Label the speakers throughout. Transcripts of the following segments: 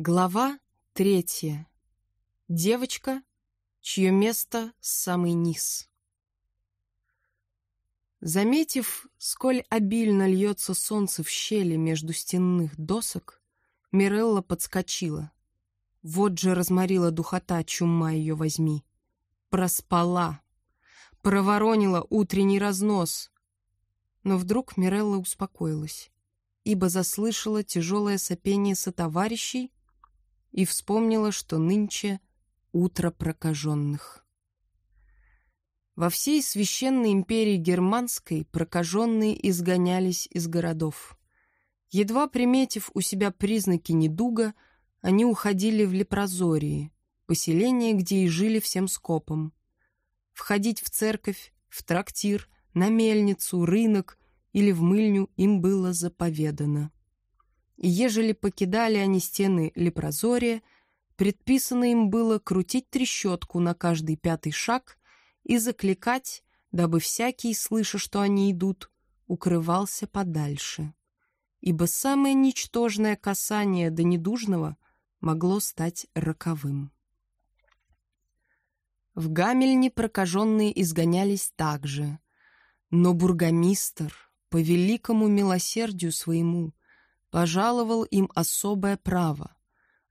Speaker 1: Глава третья. Девочка, чье место — самый низ. Заметив, сколь обильно льется солнце в щели между стенных досок, Мирелла подскочила. Вот же разморила духота, чума ее возьми. Проспала. Проворонила утренний разнос. Но вдруг Мирелла успокоилась, ибо заслышала тяжелое сопение сотоварищей, и вспомнила, что нынче утро прокаженных. Во всей священной империи германской прокаженные изгонялись из городов. Едва приметив у себя признаки недуга, они уходили в лепрозории, поселение, где и жили всем скопом. Входить в церковь, в трактир, на мельницу, рынок или в мыльню им было заповедано и ежели покидали они стены лепрозория, предписано им было крутить трещотку на каждый пятый шаг и закликать, дабы всякий, слыша, что они идут, укрывался подальше. Ибо самое ничтожное касание до недужного могло стать роковым. В Гамельне прокаженные изгонялись также, но бургомистр, по великому милосердию своему, пожаловал им особое право.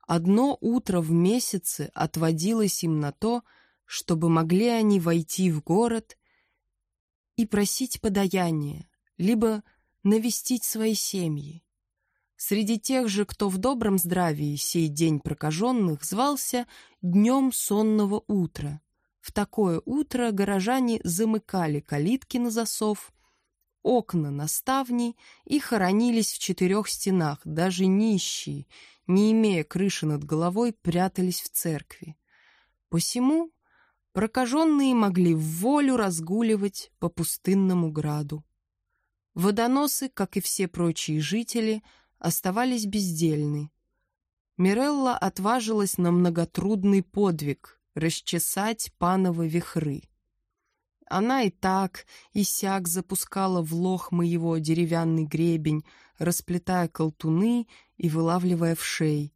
Speaker 1: Одно утро в месяце отводилось им на то, чтобы могли они войти в город и просить подаяния, либо навестить свои семьи. Среди тех же, кто в добром здравии сей день прокаженных, звался Днем сонного утра. В такое утро горожане замыкали калитки на засов, окна на ставни и хоронились в четырех стенах, даже нищие, не имея крыши над головой, прятались в церкви. Посему прокаженные могли в волю разгуливать по пустынному граду. Водоносы, как и все прочие жители, оставались бездельны. Мирелла отважилась на многотрудный подвиг — расчесать пановы вихры. Она и так, и сяк запускала в лох моего деревянный гребень, расплетая колтуны и вылавливая в шей.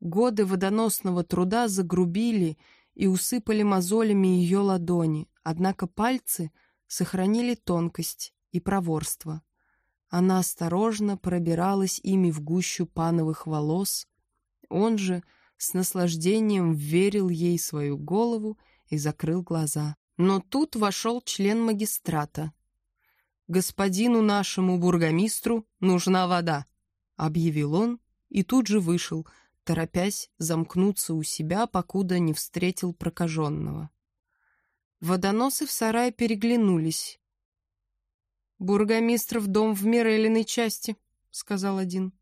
Speaker 1: Годы водоносного труда загрубили и усыпали мозолями ее ладони, однако пальцы сохранили тонкость и проворство. Она осторожно пробиралась ими в гущу пановых волос, он же с наслаждением верил ей свою голову и закрыл глаза. Но тут вошел член магистрата. «Господину нашему бургомистру нужна вода», — объявил он и тут же вышел, торопясь замкнуться у себя, покуда не встретил прокаженного. Водоносы в сарае переглянулись. «Бургомистр в дом в Мирелиной части», — сказал один.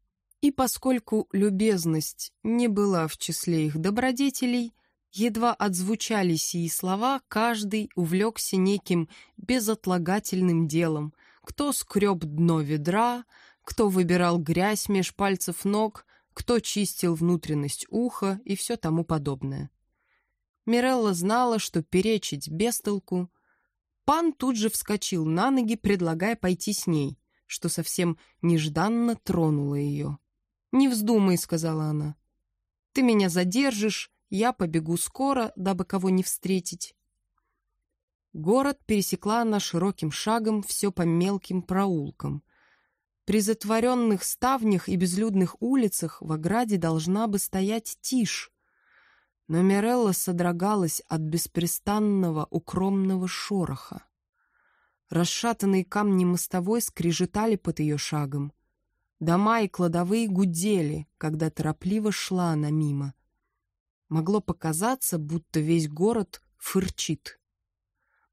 Speaker 1: И поскольку любезность не была в числе их добродетелей, Едва отзвучали сии слова, каждый увлекся неким безотлагательным делом. Кто скреб дно ведра, кто выбирал грязь меж пальцев ног, кто чистил внутренность уха и все тому подобное. Мирелла знала, что перечить без толку. Пан тут же вскочил на ноги, предлагая пойти с ней, что совсем нежданно тронуло ее. «Не вздумай», — сказала она. «Ты меня задержишь, я побегу скоро, дабы кого не встретить. Город пересекла она широким шагом все по мелким проулкам. При затворенных ставнях и безлюдных улицах в ограде должна бы стоять тишь. Но Мирелла содрогалась от беспрестанного укромного шороха. Расшатанные камни мостовой скрежетали под ее шагом. Дома и кладовые гудели, когда торопливо шла она мимо — Могло показаться, будто весь город фырчит.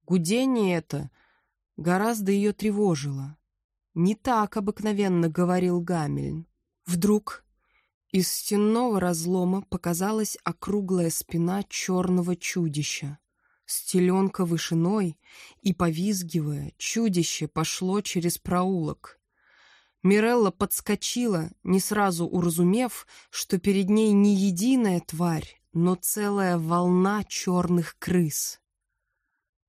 Speaker 1: Гудение это гораздо ее тревожило. Не так обыкновенно говорил Гамельн. Вдруг из стенного разлома показалась округлая спина черного чудища. Стеленка вышиной, и, повизгивая, чудище пошло через проулок. Мирелла подскочила, не сразу уразумев, что перед ней не единая тварь, но целая волна черных крыс.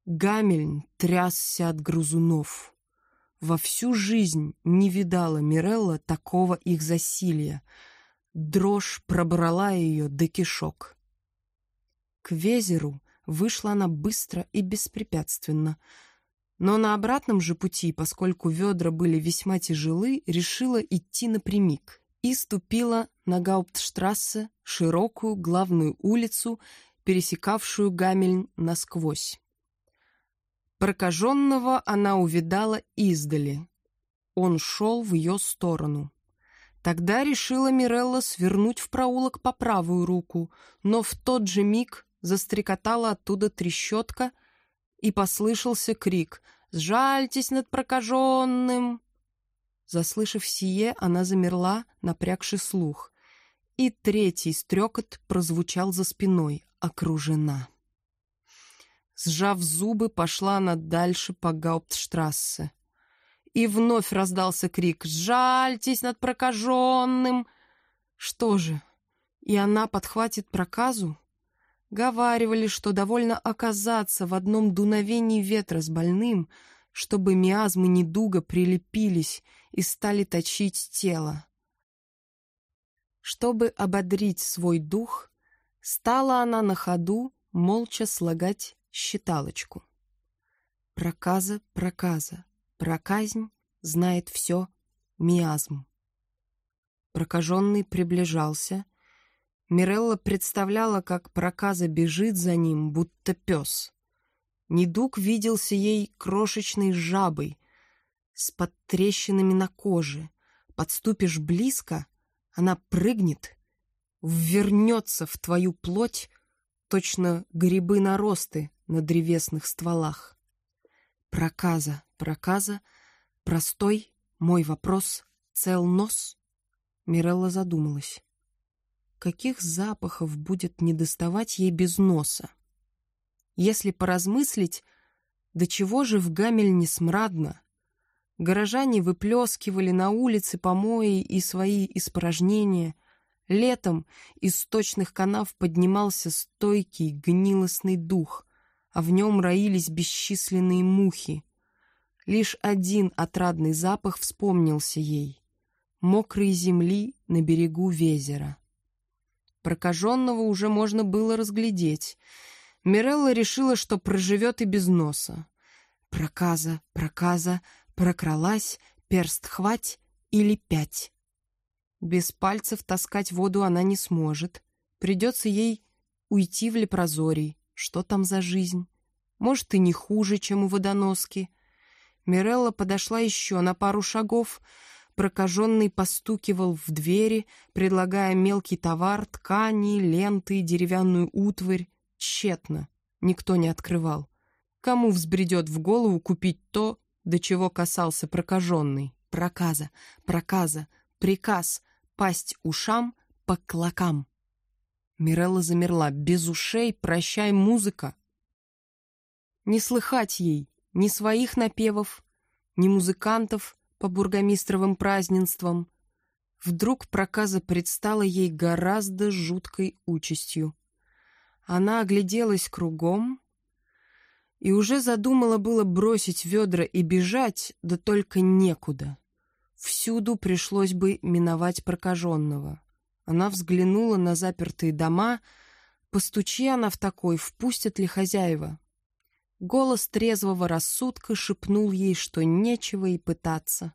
Speaker 1: Гамельн трясся от грызунов. Во всю жизнь не видала Мирелла такого их засилья. Дрожь пробрала ее до кишок. К Везеру вышла она быстро и беспрепятственно, но на обратном же пути, поскольку ведра были весьма тяжелы, решила идти напрямик и ступила на Гауптштрассе, широкую главную улицу, пересекавшую Гамельн насквозь. Прокаженного она увидала издали. Он шел в ее сторону. Тогда решила Мирелла свернуть в проулок по правую руку, но в тот же миг застрекотала оттуда трещотка, и послышался крик «Сжальтесь над прокаженным!». Заслышав сие, она замерла, напрягши слух. И третий стрекот прозвучал за спиной, окружена. Сжав зубы, пошла она дальше по Гауптштрассе. И вновь раздался крик «Сжальтесь над прокаженным!» Что же, и она подхватит проказу? Говаривали, что довольно оказаться в одном дуновении ветра с больным, чтобы миазмы недуга прилепились и стали точить тело. Чтобы ободрить свой дух, стала она на ходу молча слагать считалочку. Проказа, проказа, проказнь знает все, миазм. Прокаженный приближался, Мирелла представляла, как проказа бежит за ним, будто пес. Недуг виделся ей крошечной жабой, с подтрещинами на коже. Подступишь близко, она прыгнет, ввернется в твою плоть, точно грибы наросты на древесных стволах. Проказа, проказа, простой, мой вопрос, цел нос? Мирелла задумалась каких запахов будет недоставать ей без носа. Если поразмыслить, до чего же в Гамельне смрадно? Горожане выплескивали на улице помои и свои испражнения. Летом из сточных канав поднимался стойкий гнилостный дух, а в нем роились бесчисленные мухи. Лишь один отрадный запах вспомнился ей — мокрой земли на берегу Везера. Прокаженного уже можно было разглядеть. Мирелла решила, что проживет и без носа. Проказа, проказа, прокралась, перст хвать или пять. Без пальцев таскать воду она не сможет. Придется ей уйти в лепрозорий. Что там за жизнь? Может, и не хуже, чем у водоноски. Мирелла подошла еще на пару шагов, Прокаженный постукивал в двери, предлагая мелкий товар, ткани, ленты, деревянную утварь. Тщетно. Никто не открывал. Кому взбредет в голову купить то, до чего касался прокаженный? Проказа, проказа, приказ, пасть ушам по клокам. Мирелла замерла. Без ушей прощай, музыка. Не слыхать ей ни своих напевов, ни музыкантов, по бургомистровым празднествам, вдруг проказа предстала ей гораздо жуткой участью. Она огляделась кругом и уже задумала было бросить ведра и бежать, да только некуда. Всюду пришлось бы миновать прокаженного. Она взглянула на запертые дома, постучи она в такой, впустят ли хозяева. Голос трезвого рассудка шепнул ей, что нечего и пытаться.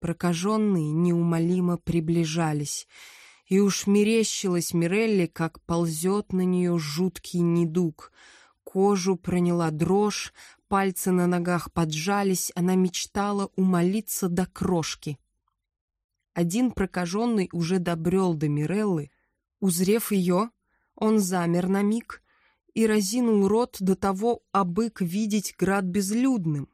Speaker 1: Прокаженные неумолимо приближались, и уж мерещилась Мирелли, как ползет на нее жуткий недуг. Кожу проняла дрожь, пальцы на ногах поджались, она мечтала умолиться до крошки. Один прокаженный уже добрел до Миреллы. Узрев ее, он замер на миг — и разинул рот до того, абык видеть град безлюдным.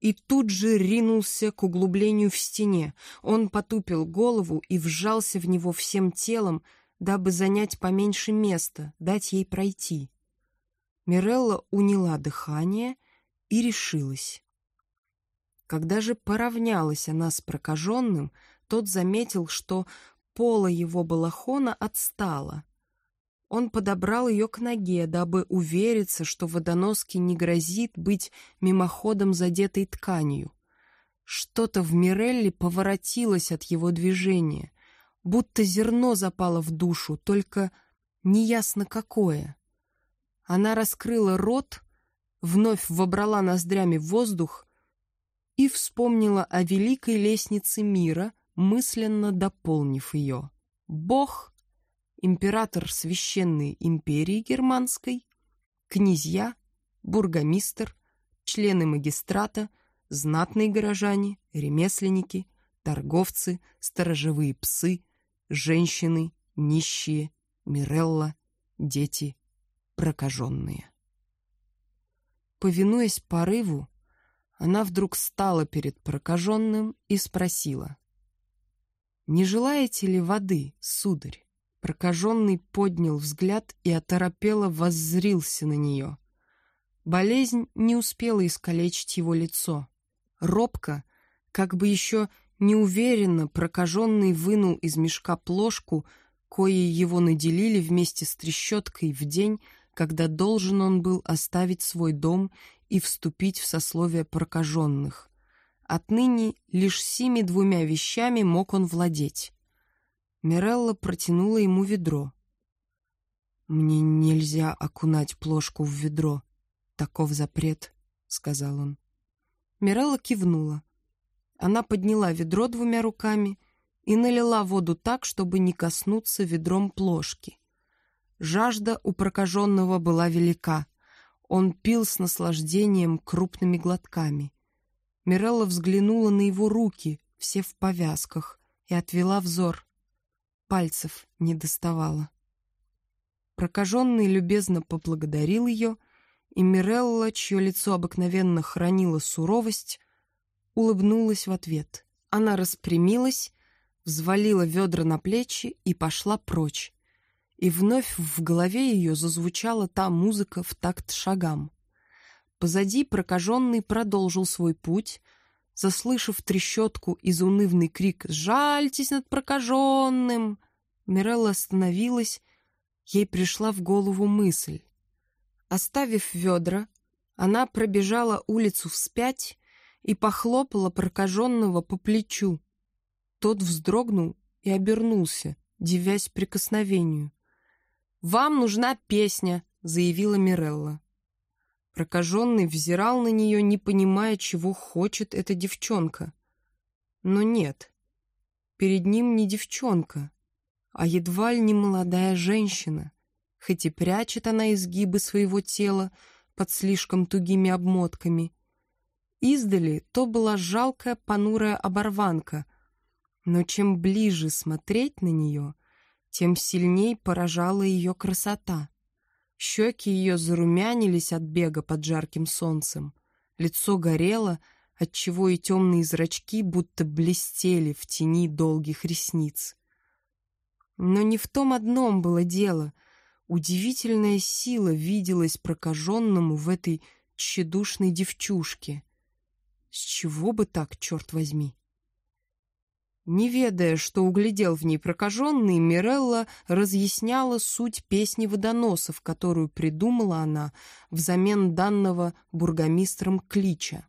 Speaker 1: И тут же ринулся к углублению в стене. Он потупил голову и вжался в него всем телом, дабы занять поменьше места, дать ей пройти. Мирелла уняла дыхание и решилась. Когда же поравнялась она с прокаженным, тот заметил, что пола его балахона отстала, он подобрал ее к ноге, дабы увериться, что водоноске не грозит быть мимоходом задетой тканью. Что-то в Мирелли поворотилось от его движения. будто зерно запало в душу, только неясно какое. Она раскрыла рот, вновь вобрала ноздрями воздух и вспомнила о великой лестнице мира, мысленно дополнив ее. Бог, император священной империи германской, князья, бургомистр, члены магистрата, знатные горожане, ремесленники, торговцы, сторожевые псы, женщины, нищие, Мирелла, дети, прокаженные. Повинуясь порыву, она вдруг стала перед прокаженным и спросила. «Не желаете ли воды, сударь?» Прокаженный поднял взгляд и оторопело воззрился на нее. Болезнь не успела искалечить его лицо. Робко, как бы еще неуверенно, прокаженный вынул из мешка плошку, коей его наделили вместе с трещоткой в день, когда должен он был оставить свой дом и вступить в сословие прокаженных. Отныне лишь сими двумя вещами мог он владеть. Мирелла протянула ему ведро. «Мне нельзя окунать плошку в ведро. Таков запрет», — сказал он. Мирелла кивнула. Она подняла ведро двумя руками и налила воду так, чтобы не коснуться ведром плошки. Жажда у прокаженного была велика — он пил с наслаждением крупными глотками. Мирелла взглянула на его руки, все в повязках, и отвела взор. Пальцев не доставала. Прокаженный любезно поблагодарил ее, и Мирелла, чье лицо обыкновенно хранило суровость, улыбнулась в ответ. Она распрямилась, взвалила ведра на плечи и пошла прочь и вновь в голове ее зазвучала та музыка в такт шагам. Позади прокаженный продолжил свой путь, заслышав трещотку и заунывный крик «Жальтесь над прокаженным!» Мирелла остановилась, ей пришла в голову мысль. Оставив ведра, она пробежала улицу вспять и похлопала прокаженного по плечу. Тот вздрогнул и обернулся, дивясь прикосновению. «Вам нужна песня», — заявила Мирелла. Прокаженный взирал на нее, не понимая, чего хочет эта девчонка. Но нет, перед ним не девчонка, а едва ли не молодая женщина, хоть и прячет она изгибы своего тела под слишком тугими обмотками. Издали то была жалкая понурая оборванка, но чем ближе смотреть на нее, тем сильней поражала ее красота. Щеки ее зарумянились от бега под жарким солнцем, лицо горело, отчего и темные зрачки будто блестели в тени долгих ресниц. Но не в том одном было дело. Удивительная сила виделась прокаженному в этой тщедушной девчушке. С чего бы так, черт возьми? Не ведая, что углядел в ней прокаженный, Мирелла разъясняла суть песни водоносов, которую придумала она взамен данного бургомистром клича.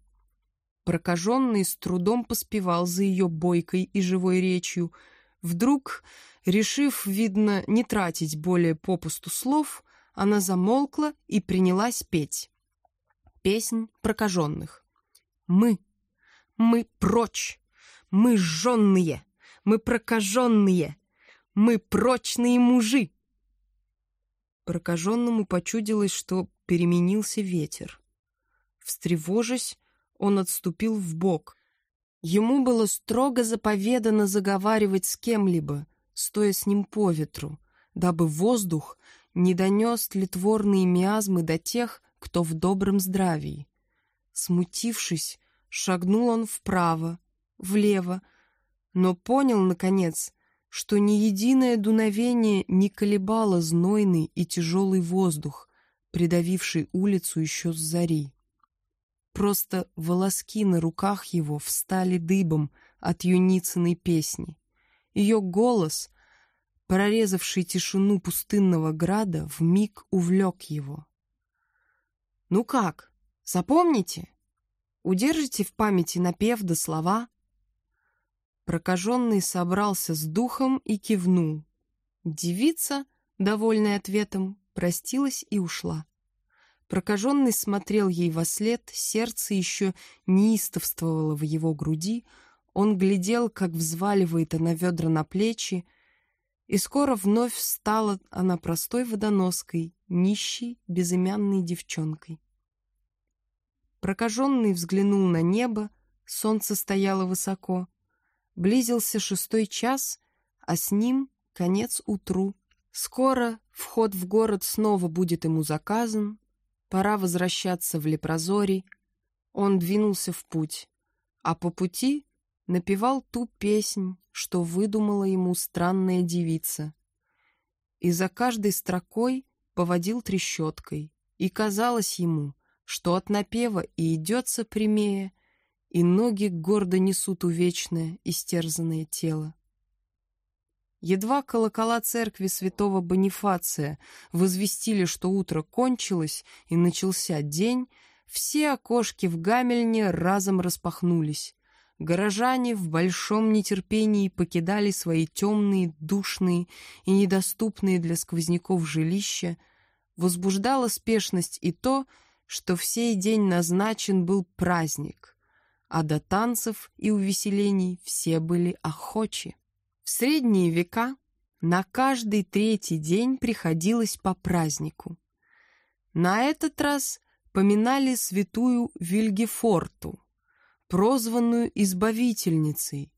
Speaker 1: Прокаженный с трудом поспевал за ее бойкой и живой речью. Вдруг, решив, видно, не тратить более попусту слов, она замолкла и принялась петь. Песнь прокаженных. «Мы, мы прочь!» Мы жженные, мы прокаженные, мы прочные мужи. Прокаженному почудилось, что переменился ветер. Встревожась, он отступил в бок. Ему было строго заповедано заговаривать с кем-либо, стоя с ним по ветру, дабы воздух не донес тлетворные миазмы до тех, кто в добром здравии. Смутившись, шагнул он вправо, влево, но понял, наконец, что ни единое дуновение не колебало знойный и тяжелый воздух, придавивший улицу еще с зари. Просто волоски на руках его встали дыбом от юницыной песни. Ее голос, прорезавший тишину пустынного града, вмиг увлек его. «Ну как, запомните? Удержите в памяти напев до слова?» Прокаженный собрался с духом и кивнул. Девица, довольная ответом, простилась и ушла. Прокаженный смотрел ей во след, сердце еще неистовствовало в его груди, он глядел, как взваливает она ведра на плечи, и скоро вновь стала она простой водоноской, нищей, безымянной девчонкой. Прокаженный взглянул на небо, солнце стояло высоко. Близился шестой час, а с ним конец утру. Скоро вход в город снова будет ему заказан, пора возвращаться в Лепрозорий. Он двинулся в путь, а по пути напевал ту песнь, что выдумала ему странная девица. И за каждой строкой поводил трещоткой, и казалось ему, что от напева и идется прямее, и ноги гордо несут увечное, истерзанное тело. Едва колокола церкви святого Бонифация возвестили, что утро кончилось и начался день, все окошки в Гамельне разом распахнулись. Горожане в большом нетерпении покидали свои темные, душные и недоступные для сквозняков жилища. Возбуждала спешность и то, что в сей день назначен был праздник, а до танцев и увеселений все были охочи. В средние века на каждый третий день приходилось по празднику. На этот раз поминали святую Вильгефорту, прозванную Избавительницей.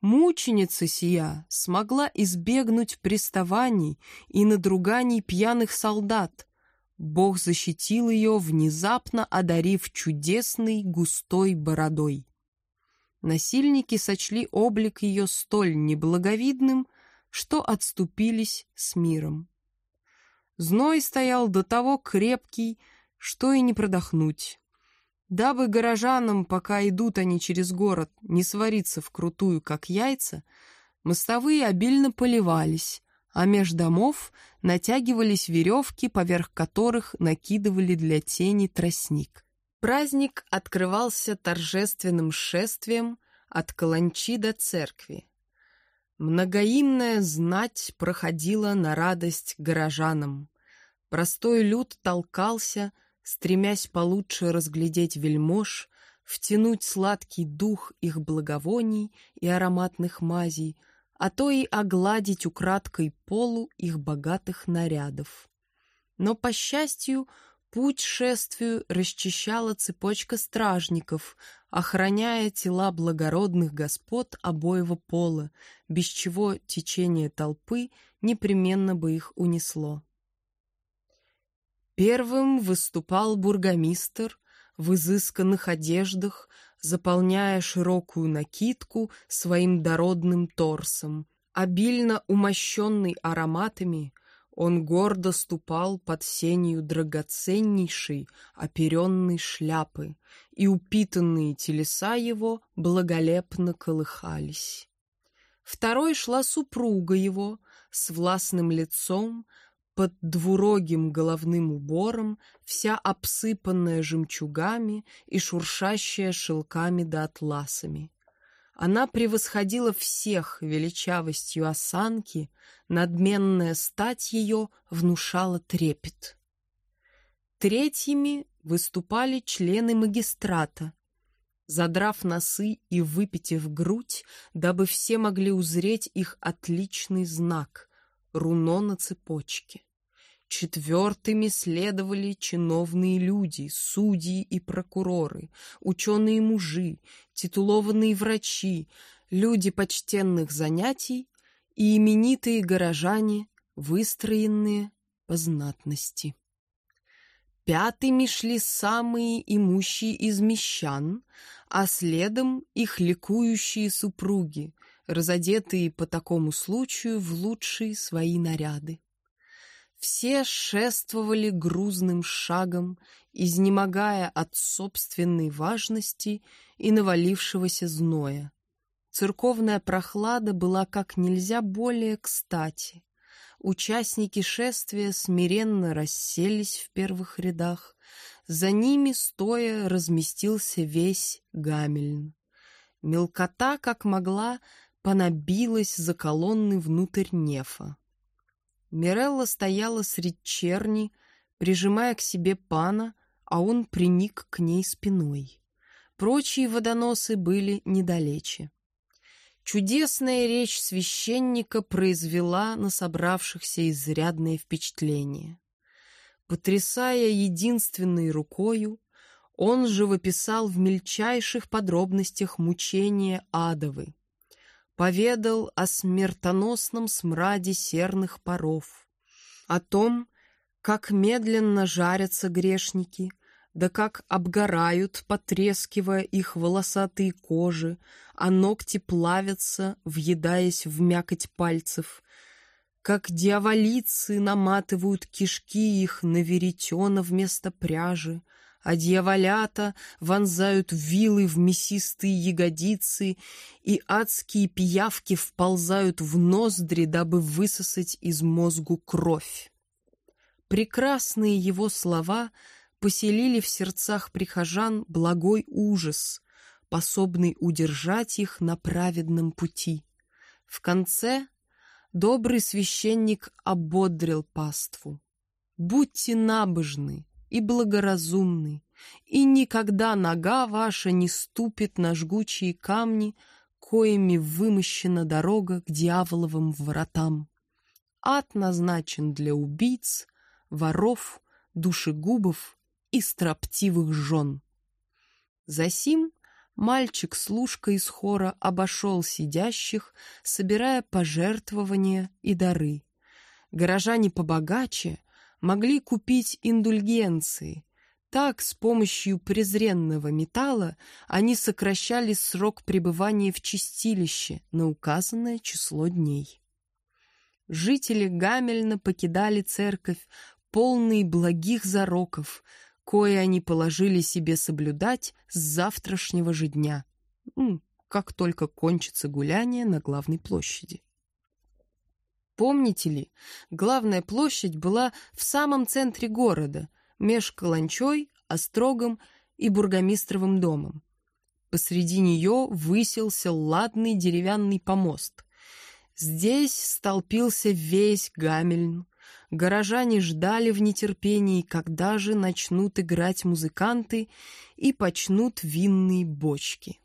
Speaker 1: Мученица сия смогла избегнуть приставаний и надруганий пьяных солдат. Бог защитил ее, внезапно одарив чудесной густой бородой. Насильники сочли облик ее столь неблаговидным, что отступились с миром. Зной стоял до того крепкий, что и не продохнуть. Дабы горожанам, пока идут они через город, не свариться вкрутую, как яйца, мостовые обильно поливались, а меж домов натягивались веревки, поверх которых накидывали для тени тростник. Праздник открывался торжественным шествием от каланчи до церкви. Многоимная знать проходила на радость горожанам. Простой люд толкался, стремясь получше разглядеть вельмож, втянуть сладкий дух их благовоний и ароматных мазей, а то и огладить украдкой полу их богатых нарядов. Но, по счастью, Путь шествию расчищала цепочка стражников, охраняя тела благородных господ обоего пола, без чего течение толпы непременно бы их унесло. Первым выступал бургомистр в изысканных одеждах, заполняя широкую накидку своим дородным торсом, обильно умощенный ароматами — он гордо ступал под сенью драгоценнейшей оперенной шляпы, и упитанные телеса его благолепно колыхались. Второй шла супруга его с властным лицом, под двурогим головным убором, вся обсыпанная жемчугами и шуршащая шелками да атласами. Она превосходила всех величавостью осанки, надменная стать ее внушала трепет. Третьими выступали члены магистрата, задрав носы и выпитив грудь, дабы все могли узреть их отличный знак — руно на цепочке. Четвертыми следовали чиновные люди, судьи и прокуроры, ученые мужи, титулованные врачи, люди почтенных занятий и именитые горожане, выстроенные по знатности. Пятыми шли самые имущие из мещан, а следом их ликующие супруги, разодетые по такому случаю в лучшие свои наряды. Все шествовали грузным шагом, изнемогая от собственной важности и навалившегося зноя. Церковная прохлада была как нельзя более кстати. Участники шествия смиренно расселись в первых рядах. За ними, стоя, разместился весь Гамельн. Мелкота, как могла, понабилась за колонны внутрь нефа. Мирелла стояла средь черни, прижимая к себе пана, а он приник к ней спиной. Прочие водоносы были недалече. Чудесная речь священника произвела на собравшихся изрядное впечатление. Потрясая единственной рукою, он живописал в мельчайших подробностях мучения адовы, поведал о смертоносном смраде серных паров, о том, как медленно жарятся грешники, да как обгорают, потрескивая их волосатые кожи, а ногти плавятся, въедаясь в мякоть пальцев, как дьяволицы наматывают кишки их на веретено вместо пряжи, а дьяволята вонзают вилы в мясистые ягодицы, и адские пиявки вползают в ноздри, дабы высосать из мозгу кровь. Прекрасные его слова — поселили в сердцах прихожан благой ужас, способный удержать их на праведном пути. В конце добрый священник ободрил паству. «Будьте набожны и благоразумны, и никогда нога ваша не ступит на жгучие камни, коими вымощена дорога к дьяволовым воротам. Ад назначен для убийц, воров, душегубов и строптивых жен. Засим мальчик-служка из хора обошел сидящих, собирая пожертвования и дары. Горожане побогаче могли купить индульгенции. Так, с помощью презренного металла они сокращали срок пребывания в чистилище на указанное число дней. Жители Гамельна покидали церковь, полные благих зароков, кое они положили себе соблюдать с завтрашнего же дня, как только кончится гуляние на главной площади. Помните ли, главная площадь была в самом центре города, меж Каланчой, Острогом и Бургомистровым домом. Посреди нее высился ладный деревянный помост. Здесь столпился весь Гамельн, Горожане ждали в нетерпении, когда же начнут играть музыканты и почнут винные бочки.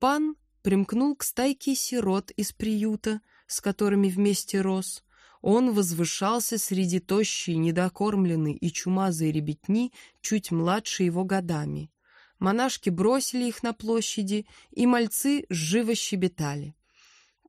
Speaker 1: Пан примкнул к стайке сирот из приюта, с которыми вместе рос. Он возвышался среди тощей, недокормленной и чумазой ребятни, чуть младше его годами. Монашки бросили их на площади, и мальцы живо щебетали.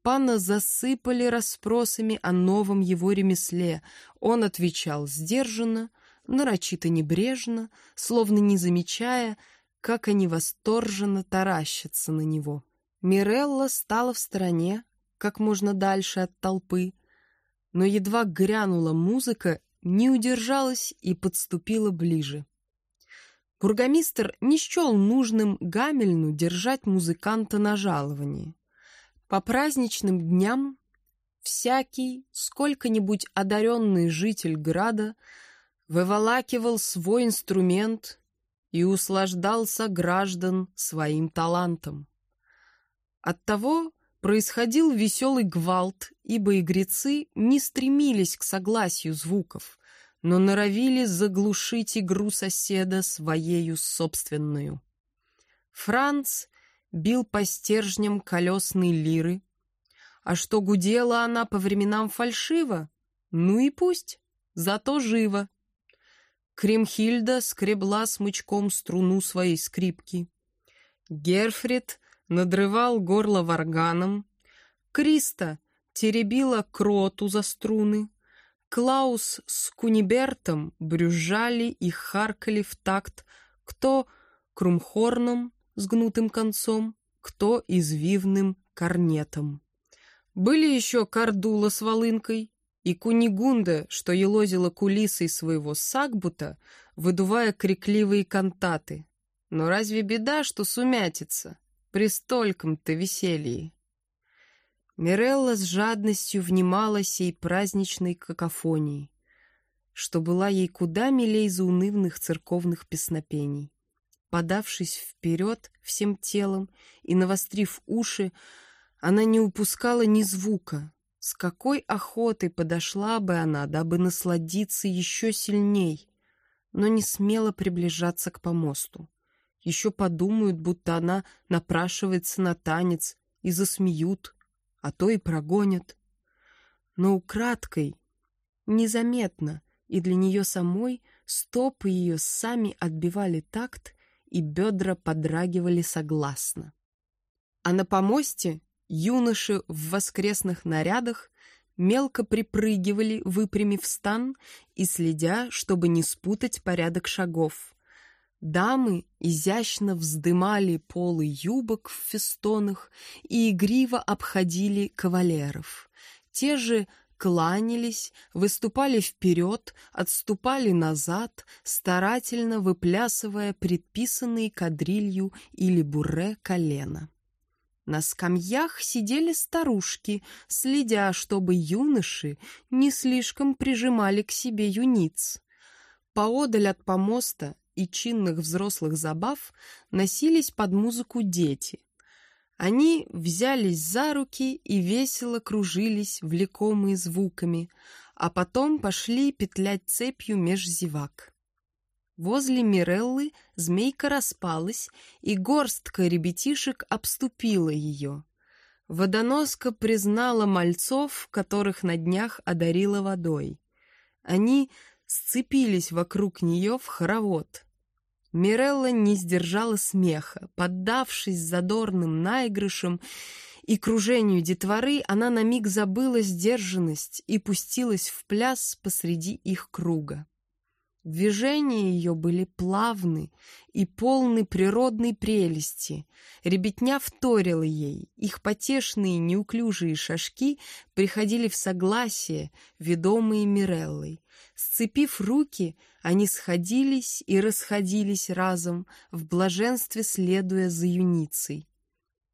Speaker 1: Пана засыпали расспросами о новом его ремесле. Он отвечал сдержанно, нарочито небрежно, словно не замечая, как они восторженно таращатся на него. Мирелла стала в стороне, как можно дальше от толпы, но едва грянула музыка, не удержалась и подступила ближе. Бургомистр не счел нужным Гамельну держать музыканта на жаловании. По праздничным дням всякий, сколько-нибудь одаренный житель града выволакивал свой инструмент и услаждался граждан своим талантом. Оттого происходил веселый гвалт, ибо игрецы не стремились к согласию звуков, но норовили заглушить игру соседа своею собственную. Франц бил по стержням колесной лиры. А что гудела она по временам фальшиво? Ну и пусть, зато живо. Кремхильда скребла смычком струну своей скрипки. Герфрид надрывал горло варганом. Криста теребила кроту за струны. Клаус с Кунибертом брюзжали и харкали в такт, кто крумхорном, с гнутым концом, кто извивным корнетом. Были еще Кардула с волынкой и Кунигунда, что елозила кулисой своего сагбута, выдувая крикливые кантаты. Но разве беда, что сумятится при стольком-то веселье? Мирелла с жадностью внимала сей праздничной какофонии, что была ей куда милей заунывных церковных песнопений. Подавшись вперед всем телом и навострив уши, Она не упускала ни звука. С какой охотой подошла бы она, дабы насладиться еще сильней, но не смела приближаться к помосту. Еще подумают, будто она напрашивается на танец, и засмеют, а то и прогонят. Но украдкой, незаметно, и для нее самой стопы ее сами отбивали такт, и бедра подрагивали согласно. А на помосте юноши в воскресных нарядах мелко припрыгивали, выпрямив стан и следя, чтобы не спутать порядок шагов. Дамы изящно вздымали полы юбок в фестонах и игриво обходили кавалеров. Те же кланялись, выступали вперед, отступали назад, старательно выплясывая предписанные кадрилью или буре колено. На скамьях сидели старушки, следя, чтобы юноши не слишком прижимали к себе юниц. Поодаль от помоста и чинных взрослых забав носились под музыку дети. Они взялись за руки и весело кружились, влекомые звуками, а потом пошли петлять цепью меж зевак. Возле Миреллы змейка распалась, и горстка ребятишек обступила ее. Водоноска признала мальцов, которых на днях одарила водой. Они сцепились вокруг нее в хоровод — Мирелла не сдержала смеха. Поддавшись задорным наигрышам и кружению детворы, она на миг забыла сдержанность и пустилась в пляс посреди их круга. Движения ее были плавны и полны природной прелести. Ребятня вторила ей, их потешные неуклюжие шажки приходили в согласие, ведомые Миреллой. Сцепив руки, они сходились и расходились разом, в блаженстве следуя за юницей.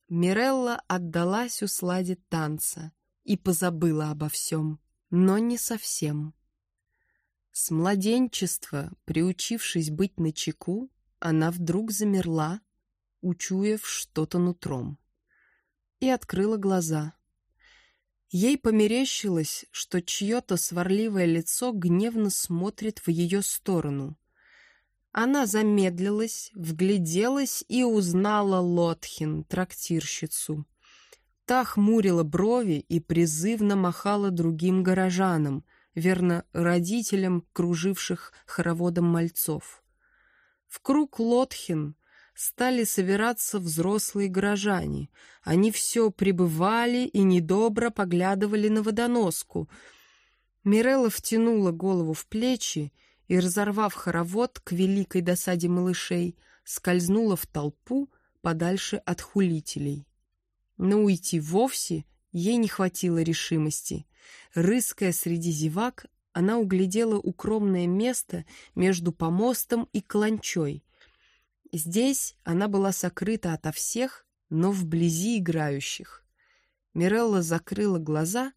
Speaker 1: Мирелла отдалась усладе танца и позабыла обо всем, но не совсем. С младенчества, приучившись быть начеку, она вдруг замерла, учуяв что-то нутром, и открыла глаза. Ей померещилось, что чье-то сварливое лицо гневно смотрит в ее сторону. Она замедлилась, вгляделась и узнала Лотхин, трактирщицу. Та хмурила брови и призывно махала другим горожанам, верно, родителям круживших хороводом мальцов. В круг Лотхин стали собираться взрослые горожане. Они все пребывали и недобро поглядывали на водоноску. Мирелла втянула голову в плечи и, разорвав хоровод к великой досаде малышей, скользнула в толпу подальше от хулителей. Но уйти вовсе ей не хватило решимости. Рыская среди зевак, она углядела укромное место между помостом и каланчой. Здесь она была сокрыта ото всех, но вблизи играющих. Мирелла закрыла глаза,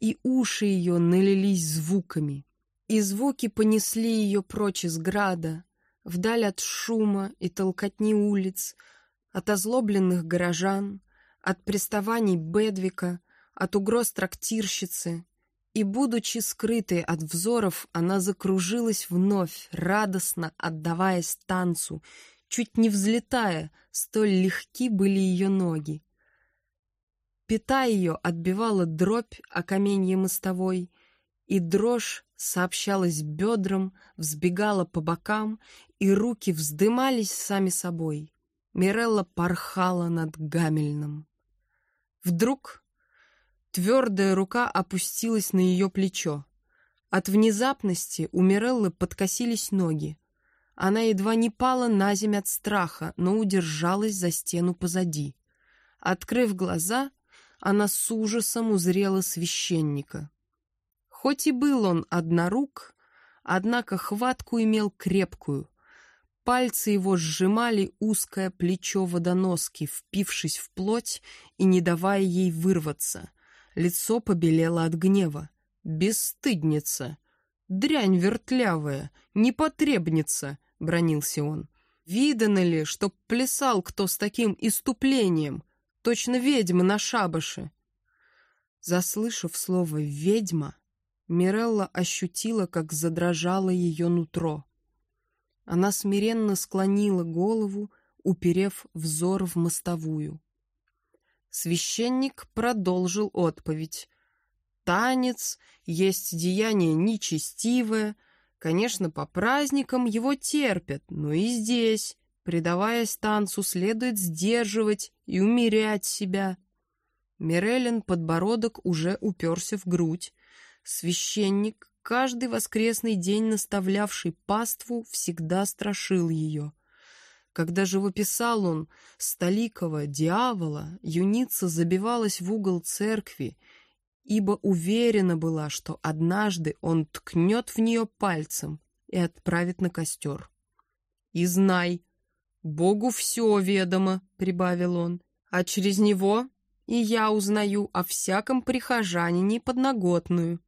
Speaker 1: и уши ее налились звуками. И звуки понесли ее прочь из града, вдаль от шума и толкотни улиц, от озлобленных горожан, от приставаний Бедвика, от угроз трактирщицы, и, будучи скрытой от взоров, она закружилась вновь, радостно отдаваясь танцу, чуть не взлетая, столь легки были ее ноги. Пята ее отбивала дробь о каменье мостовой, и дрожь сообщалась бедрам, взбегала по бокам, и руки вздымались сами собой. Мирелла порхала над Гамельном. Вдруг Твердая рука опустилась на ее плечо. От внезапности у Миреллы подкосились ноги. Она едва не пала на землю от страха, но удержалась за стену позади. Открыв глаза, она с ужасом узрела священника. Хоть и был он однорук, однако хватку имел крепкую. Пальцы его сжимали узкое плечо водоноски, впившись в плоть и не давая ей вырваться — Лицо побелело от гнева. «Бесстыдница! Дрянь вертлявая! Непотребница!» — бронился он. «Видано ли, чтоб плясал кто с таким иступлением? точно ведьмы на шабаше. Заслышав слово «ведьма», Мирелла ощутила, как задрожало ее нутро. Она смиренно склонила голову, уперев взор в мостовую. Священник продолжил отповедь. Танец есть деяние нечестивое, конечно, по праздникам его терпят, но и здесь, предаваясь танцу, следует сдерживать и умерять себя. Мирелин подбородок уже уперся в грудь. Священник, каждый воскресный день наставлявший паству, всегда страшил ее. Когда же выписал он столикого дьявола, юница забивалась в угол церкви, ибо уверена была, что однажды он ткнет в нее пальцем и отправит на костер. «И знай, Богу все ведомо», — прибавил он, «а через него и я узнаю о всяком прихожанине подноготную.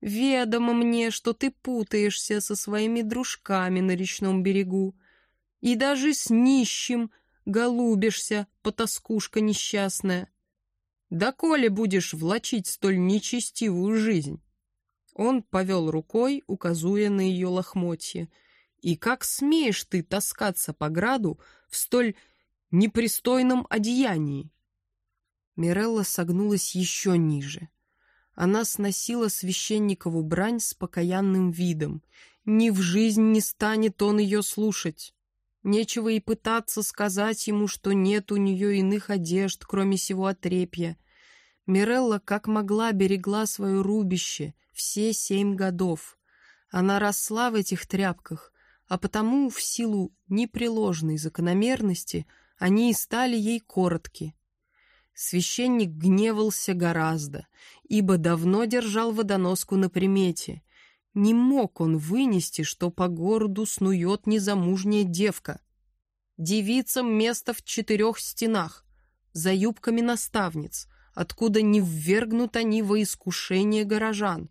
Speaker 1: Ведомо мне, что ты путаешься со своими дружками на речном берегу, и даже с нищим голубишься, потаскушка несчастная. Да коли будешь влачить столь нечестивую жизнь? Он повел рукой, указуя на ее лохмотье. И как смеешь ты таскаться по граду в столь непристойном одеянии? Мирелла согнулась еще ниже. Она сносила священникову брань с покаянным видом. Ни в жизнь не станет он ее слушать. Нечего и пытаться сказать ему, что нет у нее иных одежд, кроме сего отрепья. Мирелла как могла берегла свое рубище все семь годов. Она росла в этих тряпках, а потому в силу непреложной закономерности они и стали ей коротки. Священник гневался гораздо, ибо давно держал водоноску на примете. Не мог он вынести, что по городу снует незамужняя девка. Девицам место в четырех стенах, за юбками наставниц, откуда не ввергнут они во искушение горожан.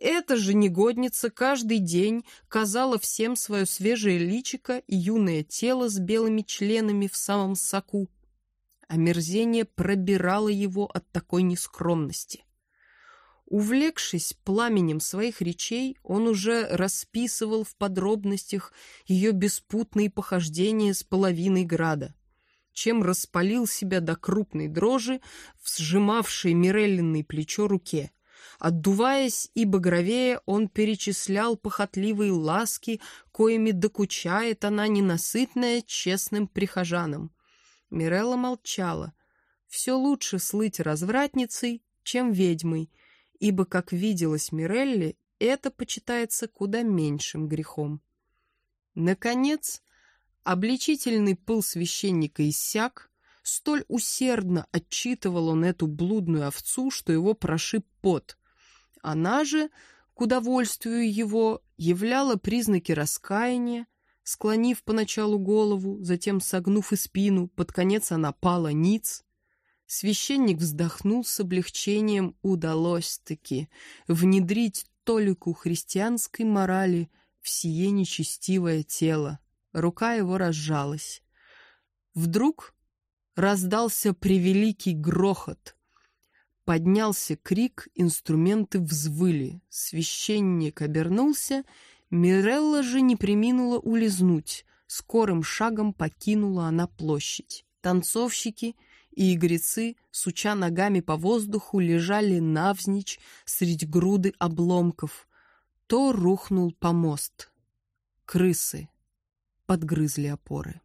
Speaker 1: Эта же негодница каждый день казала всем свое свежее личико и юное тело с белыми членами в самом соку. Омерзение пробирало его от такой нескромности. Увлекшись пламенем своих речей, он уже расписывал в подробностях ее беспутные похождения с половиной града, чем распалил себя до крупной дрожи в сжимавшей Миреллиной плечо руке. Отдуваясь и багровее, он перечислял похотливые ласки, коими докучает она ненасытная честным прихожанам. Мирелла молчала. Все лучше слыть развратницей, чем ведьмой, ибо, как виделось Мирелле, это почитается куда меньшим грехом. Наконец, обличительный пыл священника иссяк, столь усердно отчитывал он эту блудную овцу, что его прошиб пот. Она же, к удовольствию его, являла признаки раскаяния, склонив поначалу голову, затем согнув и спину, под конец она пала ниц. Священник вздохнул с облегчением, удалось-таки внедрить толику христианской морали в сие нечестивое тело. Рука его разжалась. Вдруг раздался превеликий грохот. Поднялся крик, инструменты взвыли. Священник обернулся Мирелла же не приминула улизнуть. Скорым шагом покинула она площадь. Танцовщики и игрецы, суча ногами по воздуху, лежали навзничь среди груды обломков. То рухнул помост. Крысы подгрызли опоры.